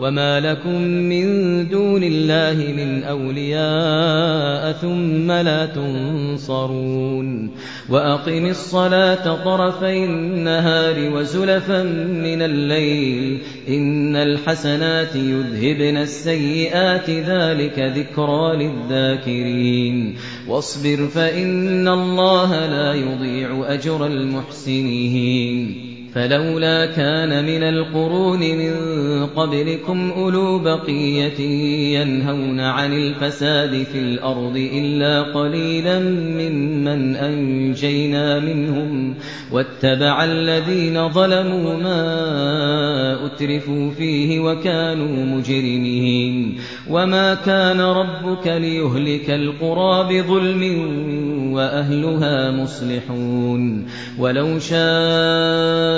وما لكم من دون الله من أولياء ثم لا تنصرون وأقم الصلاة طرفي النهار وزلفا من الليل إن الحسنات يذهبن السيئات ذلك ذكرى للذاكرين واصبر فإن الله لا يضيع أجر المحسنين فلولا كان من القرون من قبلكم أولو بقية ينهون عن الفساد في الأرض إلا قليلا ممن أنجينا منهم واتبع الذين ظلموا ما أترفوا فيه وكانوا مجرمين وما كان ربك ليهلك القرى بظلم وأهلها مصلحون ولو شاء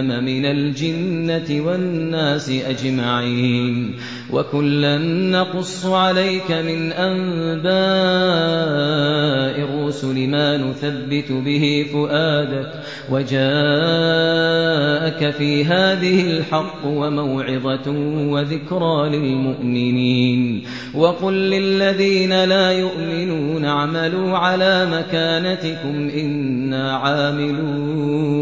من الجنة والناس أجمعين. وكلا نقص عليك من أنباء الرسل ما نثبت به فؤادك وجاءك في هذه الحق وموعظة وذكرى للمؤمنين. وقل للذين لا يؤمنون اعملوا على مكانتكم إنا عاملون.